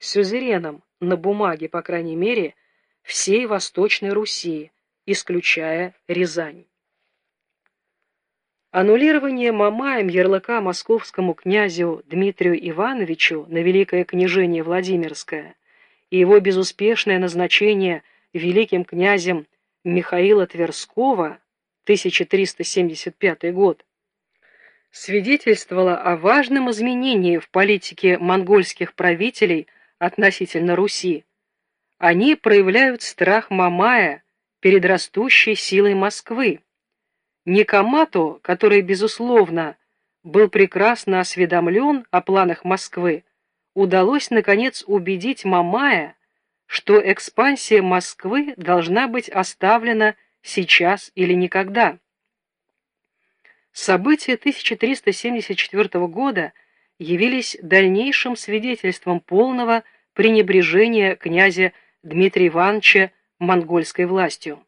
сюзереном на бумаге, по крайней мере, всей Восточной Руси, исключая Рязань. Аннулирование Мамаем ярлыка московскому князю Дмитрию Ивановичу на Великое княжение Владимирское и его безуспешное назначение великим князем Михаила Тверского 1375 год свидетельствовало о важном изменении в политике монгольских правителей относительно Руси. Они проявляют страх Мамая перед растущей силой Москвы. Никомату, который, безусловно, был прекрасно осведомлен о планах Москвы, удалось, наконец, убедить Мамая, что экспансия Москвы должна быть оставлена сейчас или никогда. События 1374 года явились дальнейшим свидетельством полного пренебрежения князя Дмитрия Ивановича монгольской властью.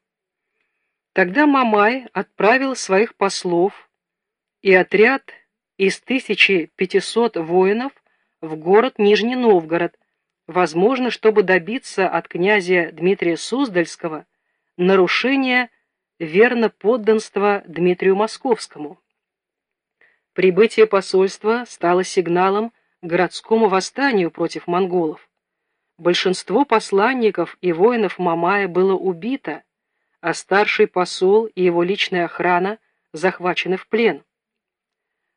Тогда Мамай отправил своих послов и отряд из 1500 воинов в город Нижний Новгород, возможно, чтобы добиться от князя Дмитрия Суздальского нарушения верно подданства Дмитрию Московскому. Прибытие посольства стало сигналом городскому восстанию против монголов. Большинство посланников и воинов Мамая было убито, а старший посол и его личная охрана захвачены в плен.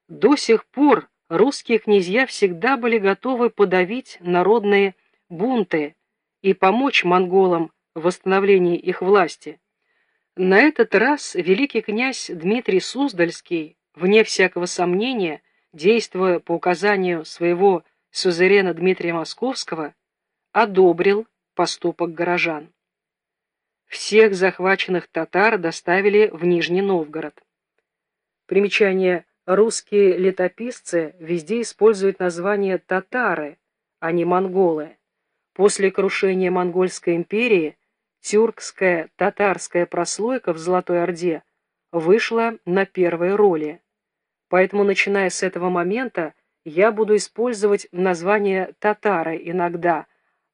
До сих пор русские князья всегда были готовы подавить народные бунты и помочь монголам в восстановлении их власти. На этот раз великий князь Дмитрий Суздальский, вне всякого сомнения, действуя по указанию своего сюзерена Дмитрия Московского, одобрил поступок горожан. Всех захваченных татар доставили в Нижний Новгород. Примечание русские летописцы везде используют название татары, а не монголы. После крушения Монгольской империи тюркская татарская прослойка в Золотой Орде вышла на первой роли. Поэтому, начиная с этого момента, я буду использовать название татары иногда,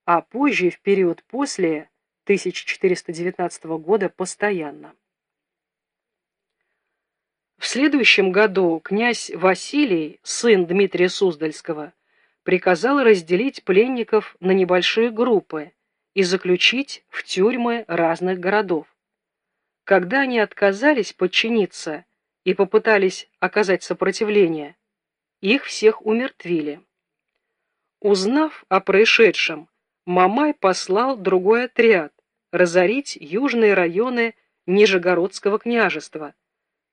а позже, в период после 1419 года, постоянно. В следующем году князь Василий, сын Дмитрия Суздальского, приказал разделить пленников на небольшие группы, и заключить в тюрьмы разных городов. Когда они отказались подчиниться и попытались оказать сопротивление, их всех умертвили. Узнав о происшедшем, Мамай послал другой отряд разорить южные районы Нижегородского княжества,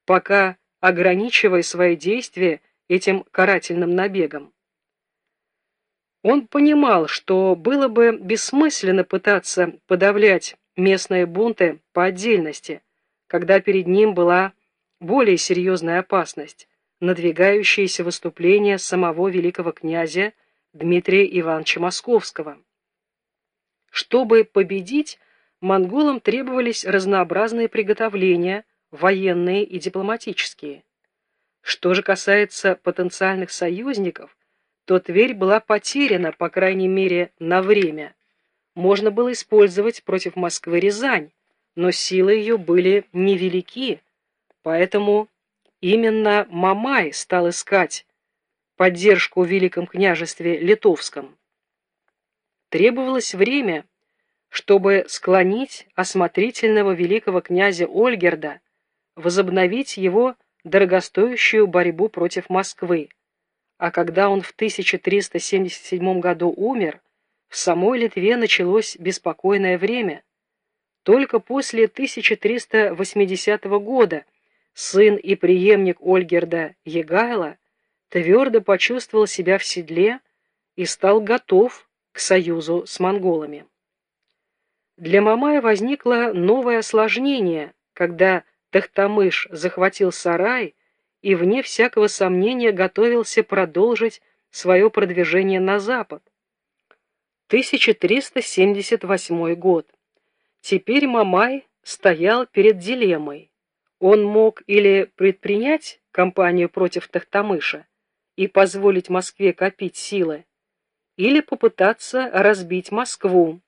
пока ограничивая свои действия этим карательным набегом. Он понимал, что было бы бессмысленно пытаться подавлять местные бунты по отдельности, когда перед ним была более серьезная опасность – надвигающееся выступление самого великого князя Дмитрия Ивановича Московского. Чтобы победить, монголам требовались разнообразные приготовления, военные и дипломатические. Что же касается потенциальных союзников, то Тверь была потеряна, по крайней мере, на время. Можно было использовать против Москвы Рязань, но силы ее были невелики, поэтому именно Мамай стал искать поддержку в Великом княжестве Литовском. Требовалось время, чтобы склонить осмотрительного великого князя Ольгерда, возобновить его дорогостоящую борьбу против Москвы а когда он в 1377 году умер, в самой Литве началось беспокойное время. Только после 1380 года сын и преемник Ольгерда Егайла твердо почувствовал себя в седле и стал готов к союзу с монголами. Для Мамая возникло новое осложнение, когда Тахтамыш захватил сарай и, вне всякого сомнения, готовился продолжить свое продвижение на запад. 1378 год. Теперь Мамай стоял перед дилеммой. Он мог или предпринять кампанию против Тахтамыша и позволить Москве копить силы, или попытаться разбить Москву.